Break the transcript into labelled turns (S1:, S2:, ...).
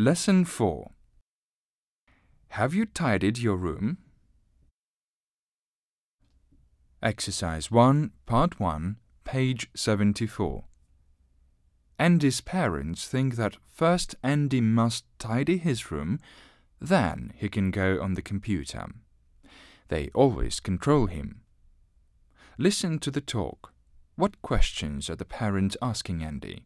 S1: Lesson 4 Have you tidied your room? Exercise 1, Part 1, page 74. Andy's parents think that first Andy must tidy his room, then he can go on the computer. They always control him. Listen to the talk. What questions are the parents asking Andy?